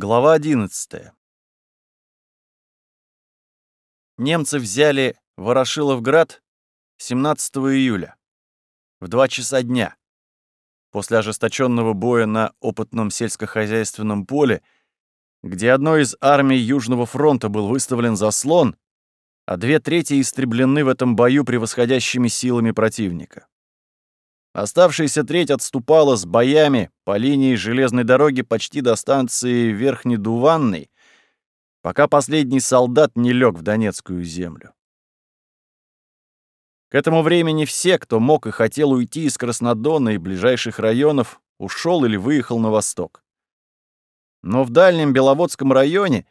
Глава 11. Немцы взяли Ворошиловград 17 июля в 2 часа дня. После ожесточенного боя на опытном сельскохозяйственном поле, где одной из армий Южного фронта был выставлен заслон, а две трети истреблены в этом бою превосходящими силами противника. Оставшаяся треть отступала с боями по линии железной дороги почти до станции Верхнедуванной, пока последний солдат не лег в Донецкую землю. К этому времени все, кто мог и хотел уйти из Краснодона и ближайших районов, ушел или выехал на восток. Но в дальнем Беловодском районе,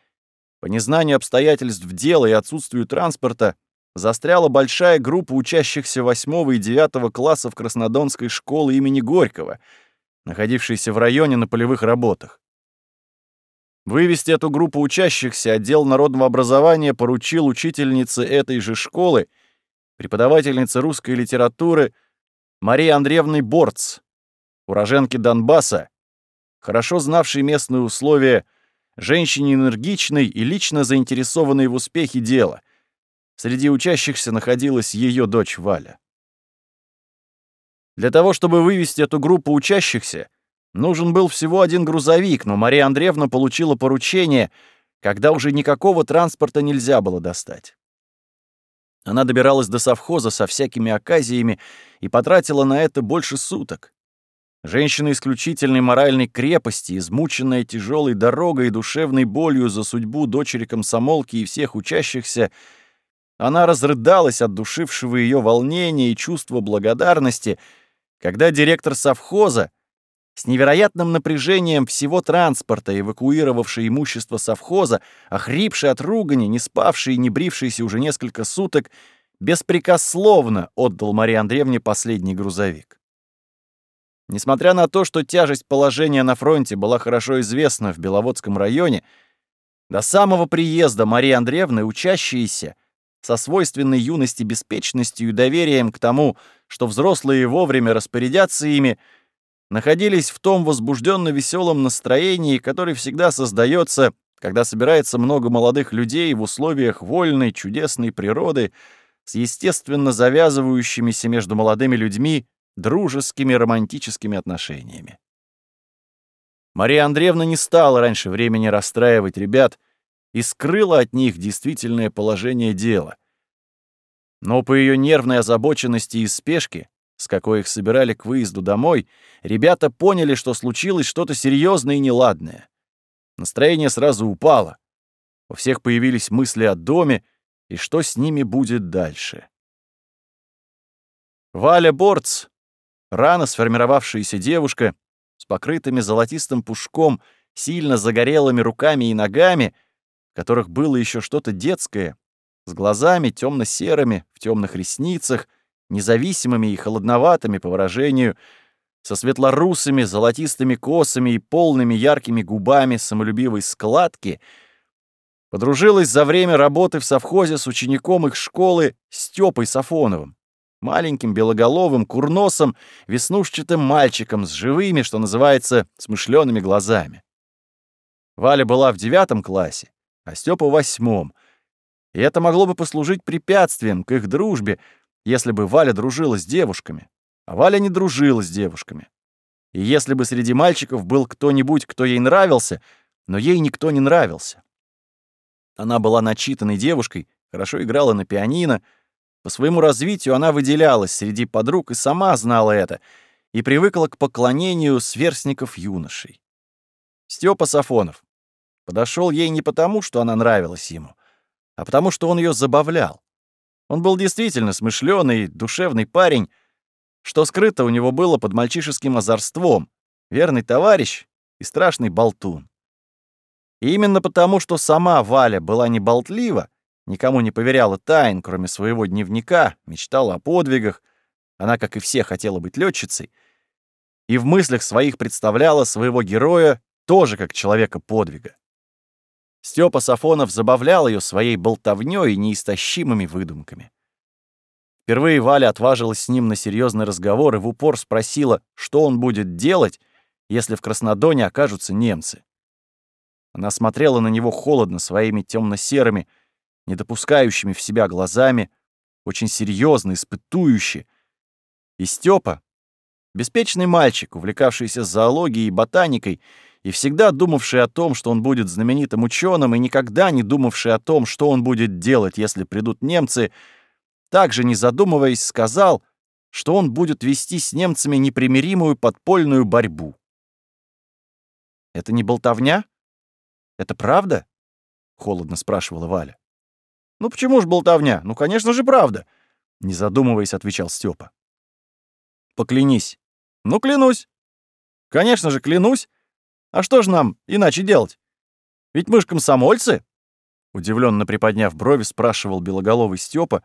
по незнанию обстоятельств дела и отсутствию транспорта, застряла большая группа учащихся 8 и 9 классов Краснодонской школы имени Горького, находившейся в районе на полевых работах. Вывести эту группу учащихся отдел народного образования поручил учительнице этой же школы, преподавательнице русской литературы Марии Андреевны Борц, уроженке Донбасса, хорошо знавшей местные условия, женщине энергичной и лично заинтересованной в успехе дела, Среди учащихся находилась ее дочь Валя. Для того, чтобы вывести эту группу учащихся, нужен был всего один грузовик, но Мария Андреевна получила поручение, когда уже никакого транспорта нельзя было достать. Она добиралась до совхоза со всякими оказиями и потратила на это больше суток. Женщина исключительной моральной крепости, измученная тяжелой дорогой и душевной болью за судьбу дочери комсомолки и всех учащихся, она разрыдалась от душившего ее волнения и чувства благодарности, когда директор совхоза, с невероятным напряжением всего транспорта, эвакуировавший имущество совхоза, охрипший от ругани, не спавший и не брившийся уже несколько суток, беспрекословно отдал Марии Андреевне последний грузовик. Несмотря на то, что тяжесть положения на фронте была хорошо известна в Беловодском районе, до самого приезда Марии Андреевны учащиеся — со свойственной юности беспечностью и доверием к тому, что взрослые вовремя распорядятся ими, находились в том возбужденно веселом настроении, которое всегда создается, когда собирается много молодых людей в условиях вольной, чудесной природы, с естественно завязывающимися между молодыми людьми дружескими романтическими отношениями. Мария Андреевна не стала раньше времени расстраивать ребят, и скрыла от них действительное положение дела. Но по ее нервной озабоченности и спешке, с какой их собирали к выезду домой, ребята поняли, что случилось что-то серьезное и неладное. Настроение сразу упало. У всех появились мысли о доме и что с ними будет дальше. Валя Борц, рано сформировавшаяся девушка, с покрытыми золотистым пушком, сильно загорелыми руками и ногами — которых было еще что-то детское, с глазами темно-серыми, в темных ресницах, независимыми и холодноватыми по выражению, со светлорусыми, золотистыми косами и полными яркими губами самолюбивой складки, подружилась за время работы в совхозе с учеником их школы Стёпой Сафоновым, маленьким белоголовым, курносом, веснушчатым мальчиком с живыми, что называется, смышленными глазами. Валя была в девятом классе, а Степа восьмом. И это могло бы послужить препятствием к их дружбе, если бы Валя дружила с девушками. А Валя не дружила с девушками. И если бы среди мальчиков был кто-нибудь, кто ей нравился, но ей никто не нравился. Она была начитанной девушкой, хорошо играла на пианино. По своему развитию она выделялась среди подруг и сама знала это, и привыкла к поклонению сверстников юношей. Степа Сафонов, Подошел ей не потому, что она нравилась ему, а потому, что он ее забавлял. Он был действительно смышленый, душевный парень, что скрыто у него было под мальчишеским озорством, верный товарищ и страшный болтун. И именно потому, что сама Валя была не болтлива, никому не поверяла тайн, кроме своего дневника, мечтала о подвигах, она, как и все, хотела быть летчицей, и в мыслях своих представляла своего героя тоже как человека подвига. Степа Сафонов забавлял ее своей болтовнёй и неистощимыми выдумками. Впервые Валя отважилась с ним на серьезный разговор и в упор спросила, что он будет делать, если в Краснодоне окажутся немцы. Она смотрела на него холодно своими темно-серыми, не допускающими в себя глазами, очень серьезно, испытующе. И Степа, беспечный мальчик, увлекавшийся зоологией и ботаникой, и всегда думавший о том, что он будет знаменитым ученым, и никогда не думавший о том, что он будет делать, если придут немцы, также, не задумываясь, сказал, что он будет вести с немцами непримиримую подпольную борьбу. «Это не болтовня? Это правда?» — холодно спрашивала Валя. «Ну почему ж болтовня? Ну, конечно же, правда!» Не задумываясь, отвечал Степа. «Поклянись». «Ну, клянусь». «Конечно же, клянусь. А что ж нам иначе делать? Ведь мы ж комсомольцы!» Удивленно приподняв брови, спрашивал белоголовый Степа,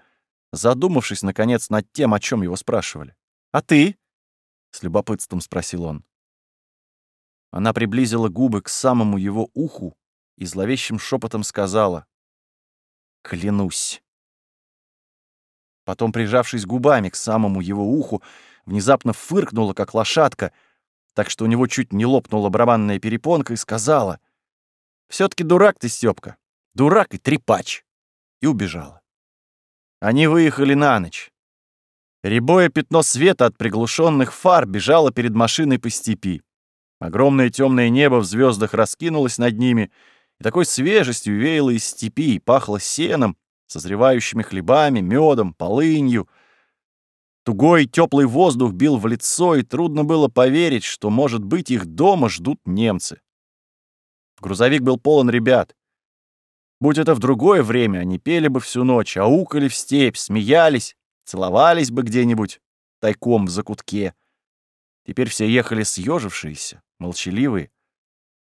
задумавшись, наконец, над тем, о чем его спрашивали. «А ты?» — с любопытством спросил он. Она приблизила губы к самому его уху и зловещим шепотом сказала «Клянусь». Потом, прижавшись губами к самому его уху, внезапно фыркнула, как лошадка, так что у него чуть не лопнула барабанная перепонка и сказала все таки дурак ты, Стёпка, дурак и трепач!» и убежала. Они выехали на ночь. Рябое пятно света от приглушенных фар бежало перед машиной по степи. Огромное темное небо в звездах раскинулось над ними, и такой свежестью веяло из степи и пахло сеном, созревающими хлебами, медом, полынью. Тугой теплый воздух бил в лицо, и трудно было поверить, что, может быть, их дома ждут немцы. Грузовик был полон ребят. Будь это в другое время, они пели бы всю ночь, аукали в степь, смеялись, целовались бы где-нибудь тайком в закутке. Теперь все ехали съежившиеся, молчаливые,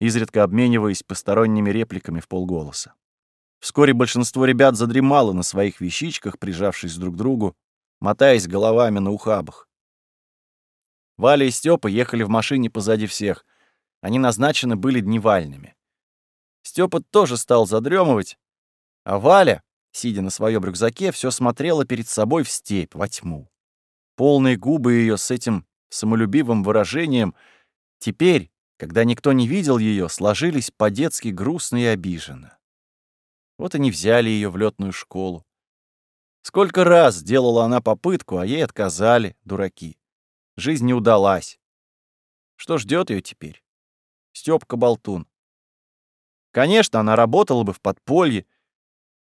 изредка обмениваясь посторонними репликами в полголоса. Вскоре большинство ребят задремало на своих вещичках, прижавшись друг к другу, мотаясь головами на ухабах. Валя и Степа ехали в машине позади всех. Они назначены были дневальными. Степа тоже стал задремывать, а Валя, сидя на своем рюкзаке, все смотрела перед собой в степь, во тьму. Полные губы ее с этим самолюбивым выражением теперь, когда никто не видел ее, сложились по-детски грустно и обиженно. Вот они взяли ее в летную школу. Сколько раз делала она попытку, а ей отказали, дураки. Жизнь не удалась. Что ждет ее теперь? Степка Болтун. Конечно, она работала бы в подполье.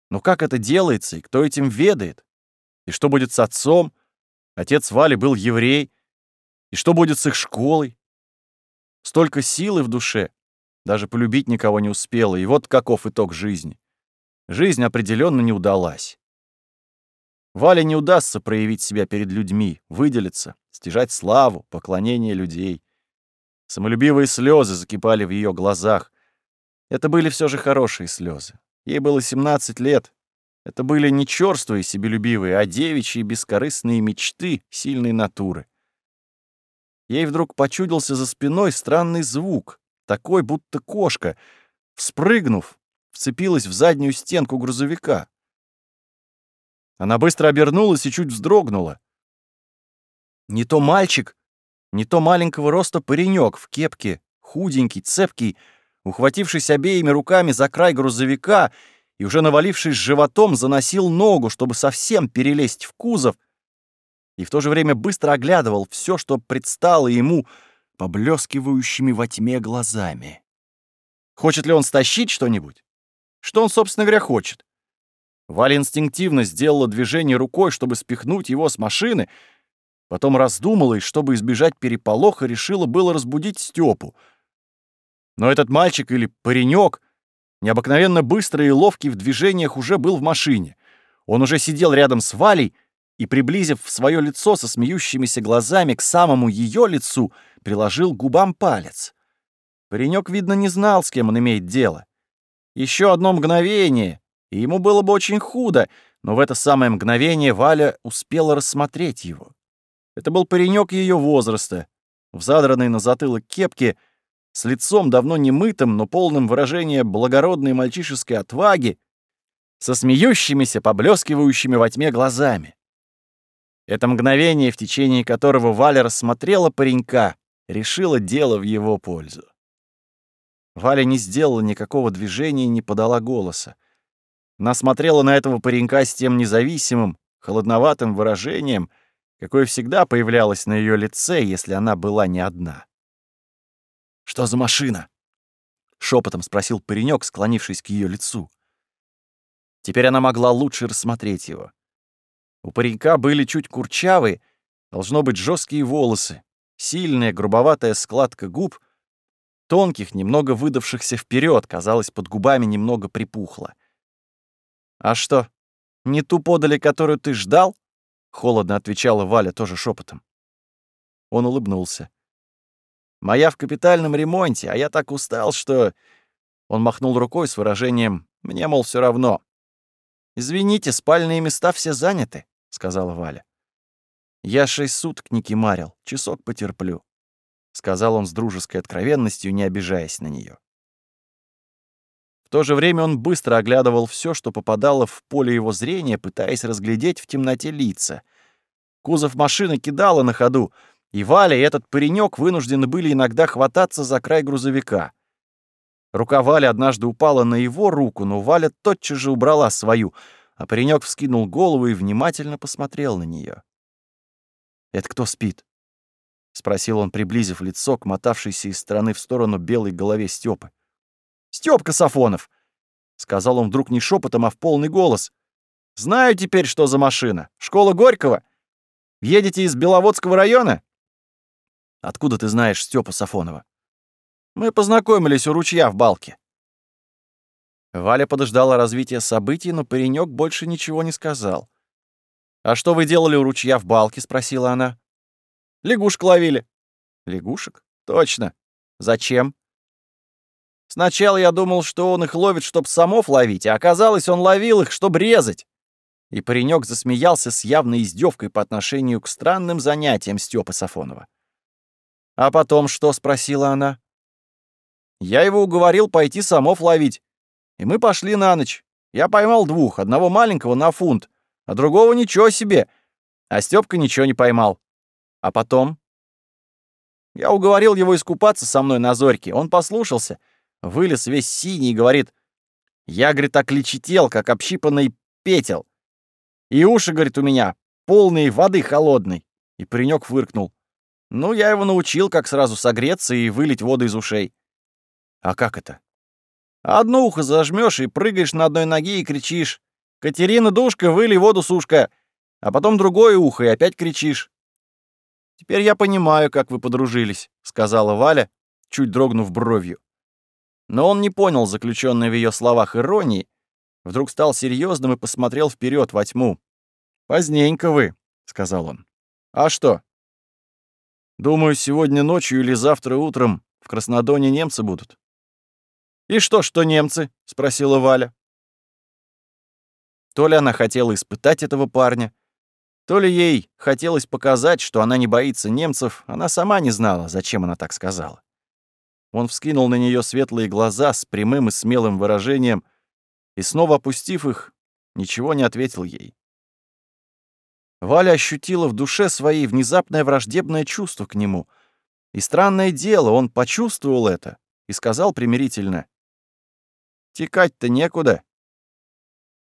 Но как это делается и кто этим ведает? И что будет с отцом? Отец Вали был еврей. И что будет с их школой? Столько силы в душе. Даже полюбить никого не успела. И вот каков итог жизни. Жизнь определенно не удалась. Вале не удастся проявить себя перед людьми, выделиться, стяжать славу, поклонение людей. Самолюбивые слезы закипали в ее глазах. Это были все же хорошие слезы. Ей было 17 лет. Это были не черствые себелюбивые, а девичьи бескорыстные мечты сильной натуры. Ей вдруг почудился за спиной странный звук, такой, будто кошка, вспрыгнув, вцепилась в заднюю стенку грузовика. Она быстро обернулась и чуть вздрогнула. Не то мальчик, не то маленького роста паренек в кепке, худенький, цепкий, ухватившись обеими руками за край грузовика и уже навалившись животом, заносил ногу, чтобы совсем перелезть в кузов, и в то же время быстро оглядывал все, что предстало ему поблескивающими во тьме глазами. Хочет ли он стащить что-нибудь? Что он, собственно говоря, хочет? Валя инстинктивно сделала движение рукой, чтобы спихнуть его с машины, потом раздумала и, чтобы избежать переполоха, решила было разбудить Степу. Но этот мальчик или паренек, необыкновенно быстрый и ловкий в движениях, уже был в машине. Он уже сидел рядом с Валей и, приблизив свое лицо со смеющимися глазами к самому ее лицу, приложил губам палец. Паренек, видно, не знал, с кем он имеет дело. Еще одно мгновение, и ему было бы очень худо, но в это самое мгновение Валя успела рассмотреть его. Это был паренек ее возраста, в задранной на затылок кепке, с лицом давно не мытым, но полным выражения благородной мальчишеской отваги, со смеющимися, поблескивающими во тьме глазами. Это мгновение, в течение которого Валя рассмотрела паренька, решила дело в его пользу. Валя не сделала никакого движения и не подала голоса. Она смотрела на этого паренька с тем независимым, холодноватым выражением, какое всегда появлялось на ее лице, если она была не одна. «Что за машина?» — шепотом спросил паренек, склонившись к ее лицу. Теперь она могла лучше рассмотреть его. У паренька были чуть курчавые, должно быть, жесткие волосы, сильная грубоватая складка губ, тонких, немного выдавшихся вперед, казалось, под губами немного припухло. «А что, не ту подали, которую ты ждал?» — холодно отвечала Валя тоже шепотом. Он улыбнулся. «Моя в капитальном ремонте, а я так устал, что...» Он махнул рукой с выражением «мне, мол, все равно». «Извините, спальные места все заняты», — сказала Валя. «Я шесть суток не кемарил, часок потерплю», — сказал он с дружеской откровенностью, не обижаясь на нее. То же время он быстро оглядывал все, что попадало в поле его зрения, пытаясь разглядеть в темноте лица. Кузов машины кидало на ходу, и Валя и этот паренек вынуждены были иногда хвататься за край грузовика. Рука Вали однажды упала на его руку, но Валя тотчас же убрала свою, а паренек вскинул голову и внимательно посмотрел на нее. «Это кто спит?» — спросил он, приблизив лицо к мотавшейся из стороны в сторону белой голове Стёпы. Стёпка Сафонов!» — сказал он вдруг не шепотом, а в полный голос. «Знаю теперь, что за машина. Школа Горького. Едете из Беловодского района?» «Откуда ты знаешь Стёпу Сафонова?» «Мы познакомились у ручья в Балке». Валя подождала развития событий, но паренек больше ничего не сказал. «А что вы делали у ручья в Балке?» — спросила она. «Лягушек ловили». «Лягушек? Точно. Зачем?» Сначала я думал, что он их ловит, чтоб самов ловить, а оказалось, он ловил их, чтоб резать. И паренек засмеялся с явной издевкой по отношению к странным занятиям Степы Сафонова. «А потом что?» — спросила она. «Я его уговорил пойти самов ловить. И мы пошли на ночь. Я поймал двух, одного маленького на фунт, а другого ничего себе. А Степка ничего не поймал. А потом...» Я уговорил его искупаться со мной на зорьке. Он послушался — Вылез весь синий и говорит, я, говорит, так как общипанный петел. И уши, говорит, у меня полные воды холодной. И паренек фыркнул. Ну, я его научил, как сразу согреться и вылить воду из ушей. А как это? Одно ухо зажмешь и прыгаешь на одной ноге и кричишь. «Катерина, душка, выли воду, сушка!» А потом другое ухо и опять кричишь. «Теперь я понимаю, как вы подружились», — сказала Валя, чуть дрогнув бровью. Но он не понял заключенной в ее словах иронии, вдруг стал серьезным и посмотрел вперед во тьму. «Поздненько вы», — сказал он. «А что?» «Думаю, сегодня ночью или завтра утром в Краснодоне немцы будут». «И что, что немцы?» — спросила Валя. То ли она хотела испытать этого парня, то ли ей хотелось показать, что она не боится немцев, она сама не знала, зачем она так сказала. Он вскинул на нее светлые глаза с прямым и смелым выражением и, снова опустив их, ничего не ответил ей. Валя ощутила в душе своей внезапное враждебное чувство к нему. И странное дело, он почувствовал это и сказал примирительно. «Текать-то некуда».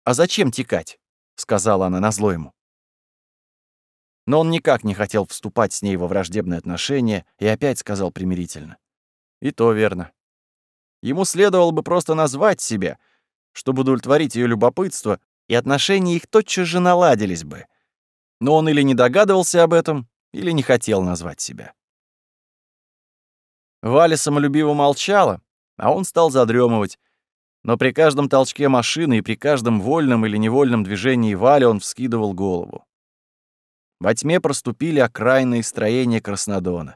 «А зачем текать?» — сказала она назло ему. Но он никак не хотел вступать с ней во враждебные отношения и опять сказал примирительно. И то верно. Ему следовало бы просто назвать себя, чтобы удовлетворить ее любопытство, и отношения их тотчас же наладились бы. Но он или не догадывался об этом, или не хотел назвать себя. Валя самолюбиво молчала, а он стал задремывать. Но при каждом толчке машины и при каждом вольном или невольном движении Вали он вскидывал голову. Во тьме проступили окраинные строения Краснодона.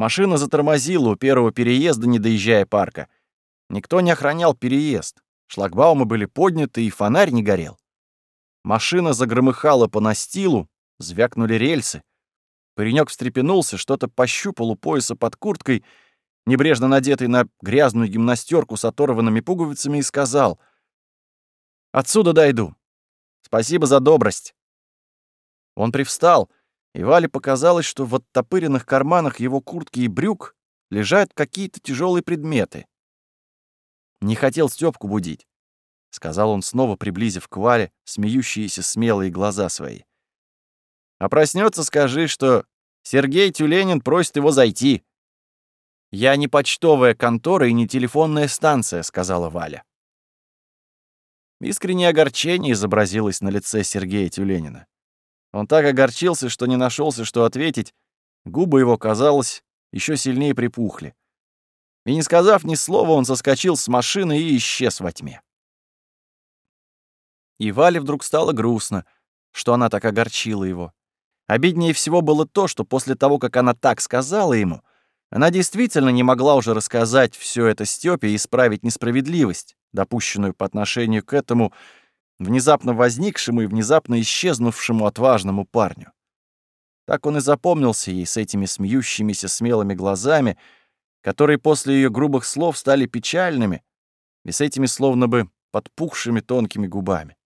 Машина затормозила у первого переезда, не доезжая парка. Никто не охранял переезд. Шлагбаумы были подняты, и фонарь не горел. Машина загромыхала по настилу, звякнули рельсы. Паренек встрепенулся, что-то пощупал у пояса под курткой, небрежно надетый на грязную гимнастерку с оторванными пуговицами, и сказал «Отсюда дойду. Спасибо за добрость». Он привстал — и Вале показалось, что в оттопыренных карманах его куртки и брюк лежат какие-то тяжелые предметы. Не хотел Стёпку будить, — сказал он снова, приблизив к Вале смеющиеся смелые глаза свои. А проснется, скажи, что Сергей Тюленин просит его зайти. «Я не почтовая контора и не телефонная станция», — сказала Валя. Искреннее огорчение изобразилось на лице Сергея Тюленина. Он так огорчился, что не нашелся, что ответить. Губы его, казалось, еще сильнее припухли. И не сказав ни слова, он соскочил с машины и исчез во тьме. И Вале вдруг стало грустно, что она так огорчила его. Обиднее всего было то, что после того, как она так сказала ему, она действительно не могла уже рассказать все это Стёпе и исправить несправедливость, допущенную по отношению к этому внезапно возникшему и внезапно исчезнувшему отважному парню. Так он и запомнился ей с этими смеющимися смелыми глазами, которые после ее грубых слов стали печальными и с этими словно бы подпухшими тонкими губами.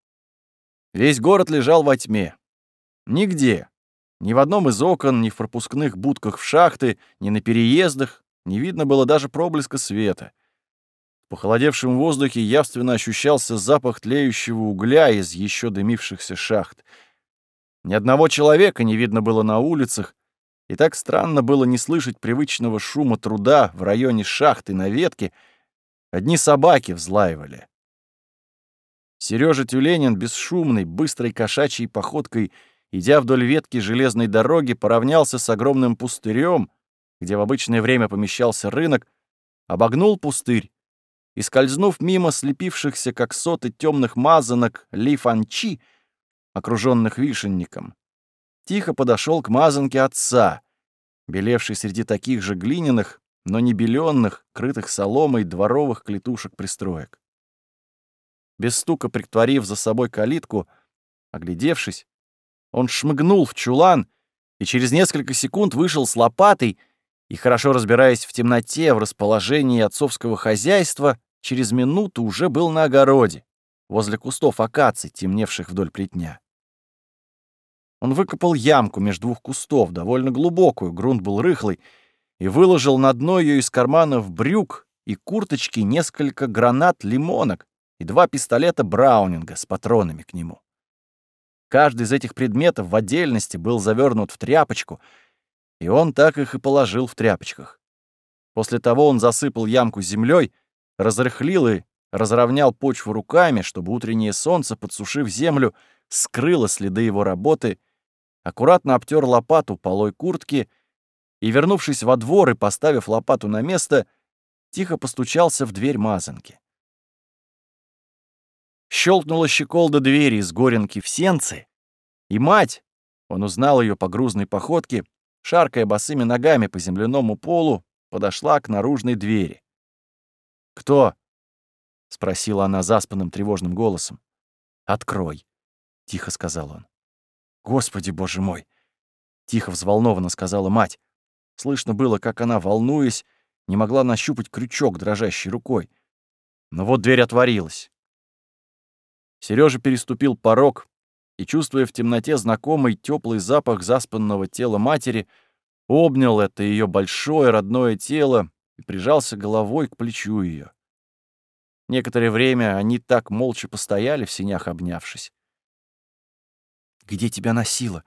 Весь город лежал во тьме. Нигде, ни в одном из окон, ни в пропускных будках в шахты, ни на переездах не видно было даже проблеска света. В похолодевшем воздухе явственно ощущался запах тлеющего угля из еще дымившихся шахт. Ни одного человека не видно было на улицах, и так странно было не слышать привычного шума труда в районе шахты на ветке. Одни собаки взлаивали. Сережа Тюленин бесшумной, быстрой кошачьей походкой — идя вдоль ветки железной дороги, поравнялся с огромным пустырем, где в обычное время помещался рынок, обогнул пустырь и, скользнув мимо слепившихся, как соты темных мазанок, лифанчи, окруженных вишенником, тихо подошел к мазанке отца, белевшей среди таких же глиняных, но не беленных, крытых соломой дворовых клетушек-пристроек. Без стука притворив за собой калитку, оглядевшись, он шмыгнул в чулан и через несколько секунд вышел с лопатой и, хорошо разбираясь в темноте, в расположении отцовского хозяйства, через минуту уже был на огороде, возле кустов акаций, темневших вдоль плетня. Он выкопал ямку между двух кустов, довольно глубокую, грунт был рыхлый, и выложил на дно ее из карманов брюк и курточки несколько гранат-лимонок и два пистолета Браунинга с патронами к нему. Каждый из этих предметов в отдельности был завернут в тряпочку, и он так их и положил в тряпочках. После того он засыпал ямку землей, разрыхлил и разровнял почву руками, чтобы утреннее солнце, подсушив землю, скрыло следы его работы, аккуратно обтер лопату полой куртки и, вернувшись во двор и поставив лопату на место, тихо постучался в дверь мазанки. Щелкнула щеколда двери из горенки в сенцы, и мать, он узнал ее по грузной походке, шаркая босыми ногами по земляному полу, подошла к наружной двери. «Кто?» — спросила она заспанным тревожным голосом. «Открой», — тихо сказал он. «Господи, боже мой!» — тихо взволнованно сказала мать. Слышно было, как она, волнуясь, не могла нащупать крючок дрожащей рукой. Но вот дверь отворилась. Сережа переступил порог и, чувствуя в темноте знакомый теплый запах заспанного тела матери, обнял это ее большое родное тело и прижался головой к плечу ее. Некоторое время они так молча постояли в синях, обнявшись. «Где тебя носило?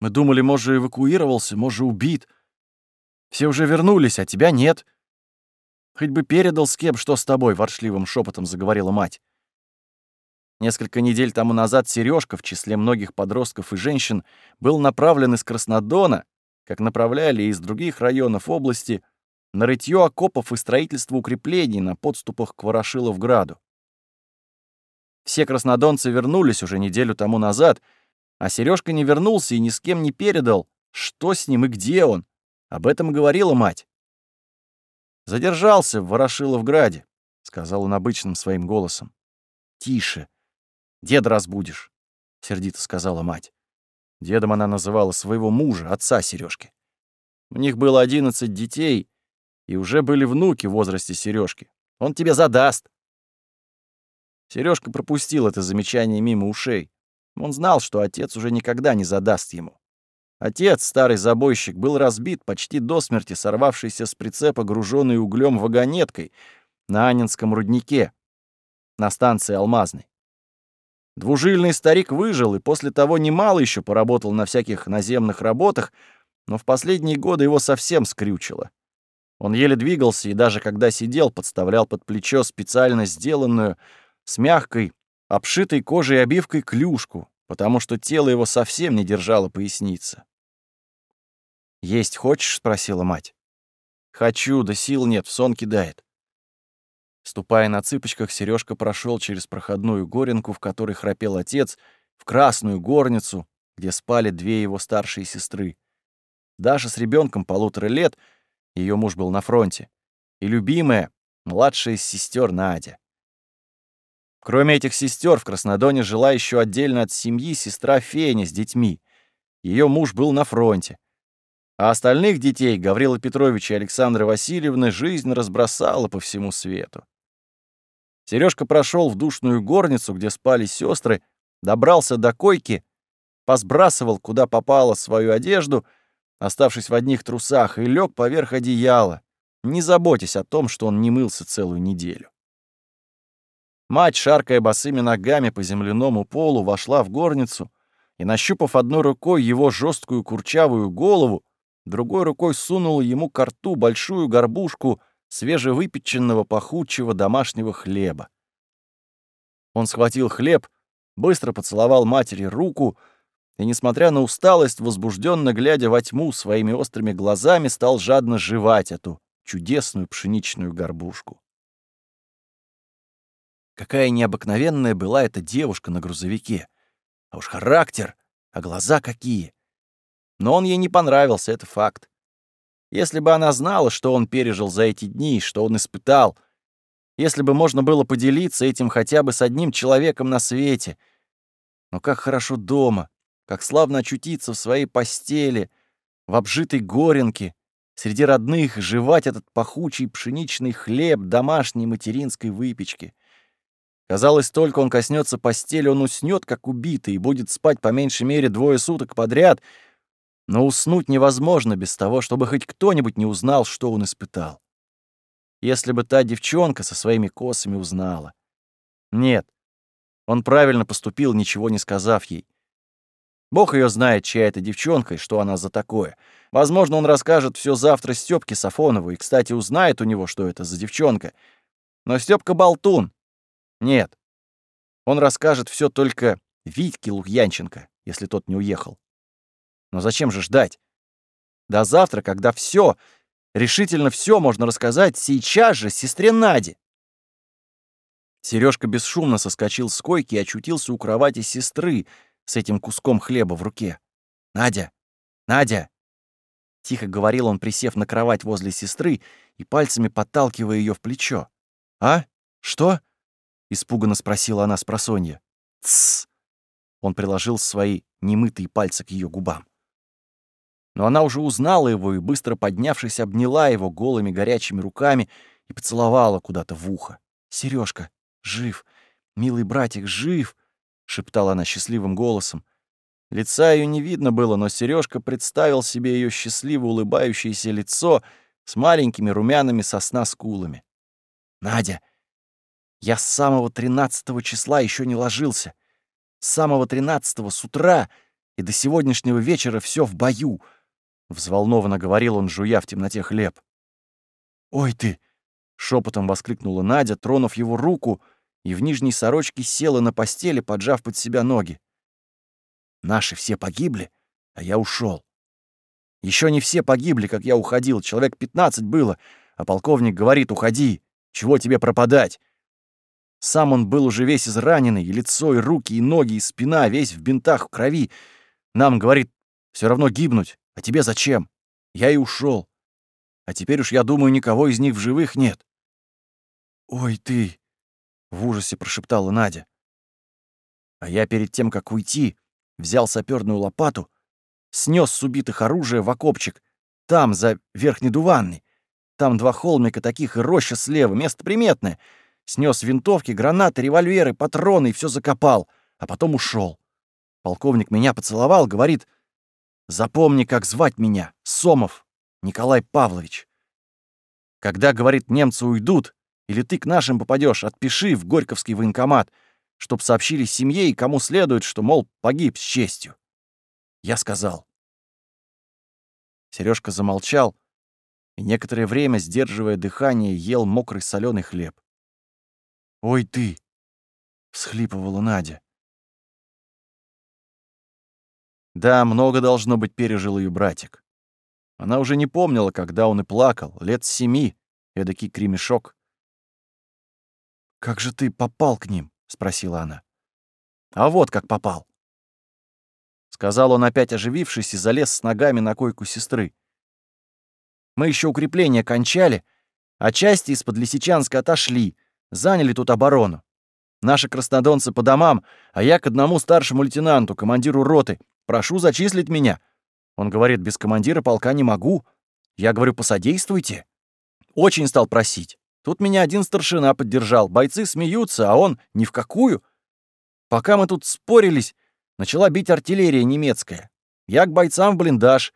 Мы думали, может, эвакуировался, может, убит. Все уже вернулись, а тебя нет. Хоть бы передал с кем, что с тобой», — воршливым шепотом заговорила мать. Несколько недель тому назад Сережка в числе многих подростков и женщин был направлен из Краснодона, как направляли из других районов области, на рытье окопов и строительство укреплений на подступах к Ворошиловграду. Все краснодонцы вернулись уже неделю тому назад, а Сережка не вернулся и ни с кем не передал, что с ним и где он. Об этом говорила мать. «Задержался в Ворошиловграде», — сказал он обычным своим голосом. «Тише», Деда разбудишь», — сердито сказала мать. Дедом она называла своего мужа, отца Сережки. У них было одиннадцать детей, и уже были внуки в возрасте Сережки. Он тебе задаст. Сережка пропустил это замечание мимо ушей. Он знал, что отец уже никогда не задаст ему. Отец, старый забойщик, был разбит почти до смерти, сорвавшийся с прицепа, груженный углем вагонеткой, на Анинском руднике, на станции Алмазной. Двужильный старик выжил и после того немало еще поработал на всяких наземных работах, но в последние годы его совсем скрючило. Он еле двигался и даже когда сидел, подставлял под плечо специально сделанную, с мягкой, обшитой кожей обивкой клюшку, потому что тело его совсем не держало поясница. «Есть хочешь?» — спросила мать. «Хочу, да сил нет, в сон кидает». Ступая на цыпочках, Сережка прошел через проходную горенку, в которой храпел отец, в красную горницу, где спали две его старшие сестры. Даша с ребенком полутора лет, ее муж был на фронте, и любимая, младшая из сестер Надя. Кроме этих сестер в Краснодоне жила еще отдельно от семьи сестра Феня с детьми. Ее муж был на фронте. А остальных детей Гаврила Петровича и Александры Васильевны жизнь разбросала по всему свету. Сережка прошел в душную горницу, где спали сестры, добрался до койки, посбрасывал, куда попало, свою одежду, оставшись в одних трусах, и лег поверх одеяла, не заботясь о том, что он не мылся целую неделю. Мать, шаркая босыми ногами по земляному полу, вошла в горницу и, нащупав одной рукой его жесткую курчавую голову, другой рукой сунула ему к рту большую горбушку свежевыпеченного пахучего домашнего хлеба. Он схватил хлеб, быстро поцеловал матери руку и, несмотря на усталость, возбужденно глядя во тьму своими острыми глазами, стал жадно жевать эту чудесную пшеничную горбушку. Какая необыкновенная была эта девушка на грузовике. А уж характер, а глаза какие. Но он ей не понравился, это факт. Если бы она знала, что он пережил за эти дни, что он испытал, если бы можно было поделиться этим хотя бы с одним человеком на свете. Но как хорошо дома, как славно очутиться в своей постели, в обжитой горенке, среди родных жевать этот пахучий пшеничный хлеб домашней материнской выпечки. Казалось, только он коснется постели, он уснет, как убитый, и будет спать по меньшей мере двое суток подряд — но уснуть невозможно без того, чтобы хоть кто-нибудь не узнал, что он испытал. Если бы та девчонка со своими косами узнала. Нет, он правильно поступил, ничего не сказав ей. Бог ее знает, чья это девчонка и что она за такое. Возможно, он расскажет все завтра Стёпке Сафонову и, кстати, узнает у него, что это за девчонка. Но Стёпка болтун. Нет. Он расскажет все только Витьке Лукьянченко, если тот не уехал. Но зачем же ждать? До завтра, когда все, решительно все можно рассказать сейчас же сестре Наде. Сережка бесшумно соскочил с койки и очутился у кровати сестры с этим куском хлеба в руке. «Надя! Надя!» Тихо говорил он, присев на кровать возле сестры и пальцами подталкивая ее в плечо. «А? Что?» — испуганно спросила она с просонья. «Тссс!» Он приложил свои немытые пальцы к ее губам но она уже узнала его и, быстро поднявшись, обняла его голыми горячими руками и поцеловала куда-то в ухо. Сережка, жив! Милый братик, жив!» — шептала она счастливым голосом. Лица ее не видно было, но Сережка представил себе ее счастливо улыбающееся лицо с маленькими румяными сосна скулами. «Надя, я с самого тринадцатого числа еще не ложился. С самого тринадцатого с утра и до сегодняшнего вечера все в бою. — взволнованно говорил он, жуя в темноте хлеб. «Ой ты!» — шепотом воскликнула Надя, тронув его руку, и в нижней сорочке села на постели, поджав под себя ноги. «Наши все погибли, а я ушел. Еще не все погибли, как я уходил, человек пятнадцать было, а полковник говорит, уходи, чего тебе пропадать?» Сам он был уже весь израненный, и лицо, и руки, и ноги, и спина, весь в бинтах, в крови. Нам, говорит, все равно гибнуть. А тебе зачем? Я и ушел. А теперь уж, я думаю, никого из них в живых нет. Ой ты! В ужасе прошептала Надя. А я перед тем, как уйти, взял саперную лопату, снес с убитых оружие в окопчик, там, за верхней дуванной. Там два холмика таких и роща слева, место приметное. Снес винтовки, гранаты, револьверы, патроны и все закопал, а потом ушел. Полковник меня поцеловал, говорит, Запомни, как звать меня. Сомов Николай Павлович. Когда, говорит, немцы уйдут, Или ты к нашим попадешь, отпиши в Горьковский военкомат, чтоб сообщили семье и кому следует, что, мол, погиб с честью. Я сказал. Сережка замолчал и некоторое время, сдерживая дыхание, ел мокрый соленый хлеб. «Ой ты!» — всхлипывала Надя. Да, много должно быть пережил ее братик. Она уже не помнила, когда он и плакал, лет семи, эдакий кремешок. «Как же ты попал к ним?» — спросила она. «А вот как попал!» Сказал он, опять оживившись, и залез с ногами на койку сестры. «Мы еще укрепление кончали, а части из-под Лисичанска отошли, заняли тут оборону. Наши краснодонцы по домам, а я к одному старшему лейтенанту, командиру роты. Прошу зачислить меня. Он говорит, без командира полка не могу. Я говорю, посодействуйте. Очень стал просить. Тут меня один старшина поддержал. Бойцы смеются, а он ни в какую. Пока мы тут спорились, начала бить артиллерия немецкая. Я к бойцам в блиндаж.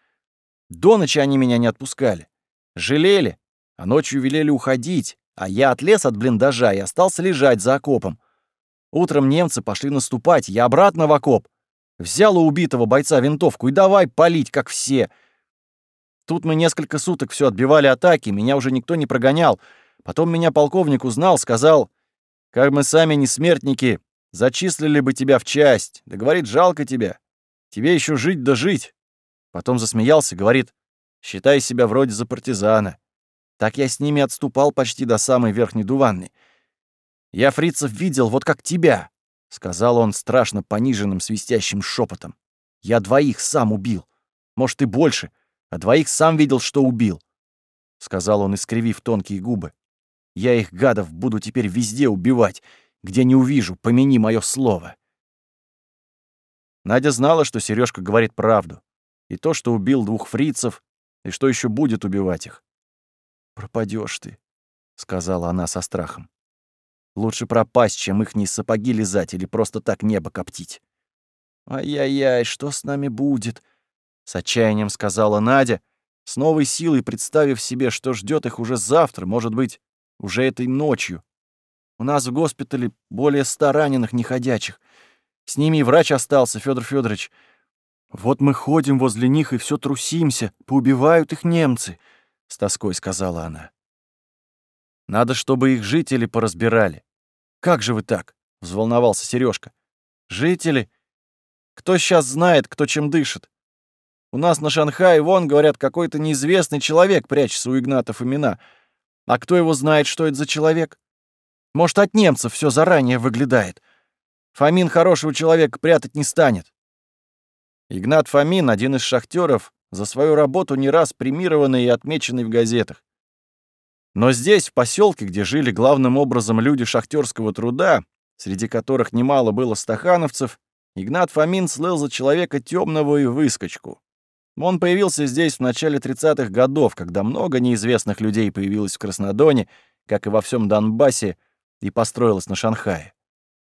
До ночи они меня не отпускали. Жалели, а ночью велели уходить, а я отлез от блиндажа и остался лежать за окопом. Утром немцы пошли наступать, я обратно в окоп. Взял у убитого бойца винтовку и давай палить, как все. Тут мы несколько суток все отбивали атаки, меня уже никто не прогонял. Потом меня полковник узнал, сказал, как мы сами не смертники, зачислили бы тебя в часть. Да говорит, жалко тебя. Тебе еще жить да жить. Потом засмеялся, говорит, считай себя вроде за партизана. Так я с ними отступал почти до самой верхней дуванны. Я фрицев видел вот как тебя, сказал он страшно пониженным свистящим шепотом. Я двоих сам убил. Может, и больше, а двоих сам видел, что убил, сказал он, искривив тонкие губы. Я их гадов буду теперь везде убивать, где не увижу, помяни мое слово. Надя знала, что Сережка говорит правду. И то, что убил двух фрицев, и что еще будет убивать их. Пропадешь ты, сказала она со страхом. Лучше пропасть, чем их не сапоги лизать или просто так небо коптить. «Ай-яй-яй, что с нами будет?» — с отчаянием сказала Надя, с новой силой представив себе, что ждет их уже завтра, может быть, уже этой ночью. У нас в госпитале более ста раненых неходячих. С ними и врач остался, Федор Федорович. Вот мы ходим возле них и все трусимся, поубивают их немцы, — с тоской сказала она. Надо, чтобы их жители поразбирали. Как же вы так? взволновался Сережка. Жители? Кто сейчас знает, кто чем дышит? У нас на Шанхае вон, говорят, какой-то неизвестный человек прячется у Игнатов имена. А кто его знает, что это за человек? Может, от немцев все заранее выглядает. Фомин хорошего человека прятать не станет. Игнат Фомин, один из шахтеров, за свою работу не раз премированный и отмеченный в газетах. Но здесь, в поселке, где жили главным образом люди шахтерского труда, среди которых немало было стахановцев, Игнат Фомин слыл за человека темного и выскочку. Он появился здесь в начале 30-х годов, когда много неизвестных людей появилось в Краснодоне, как и во всем Донбассе, и построилось на Шанхае.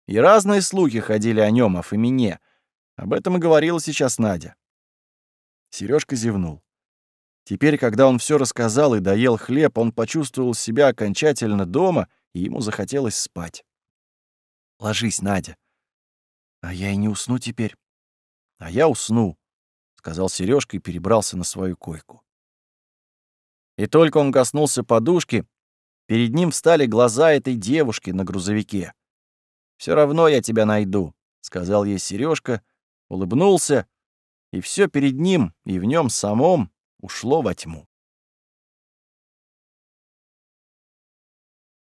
И разные слухи ходили о нем, о Фомине. Об этом и говорила сейчас Надя. Сережка зевнул. Теперь, когда он все рассказал и доел хлеб, он почувствовал себя окончательно дома, и ему захотелось спать. «Ложись, Надя». «А я и не усну теперь». «А я усну», — сказал Сережка и перебрался на свою койку. И только он коснулся подушки, перед ним встали глаза этой девушки на грузовике. Все равно я тебя найду», — сказал ей Сережка, улыбнулся, и все перед ним и в нем самом ушло во тьму.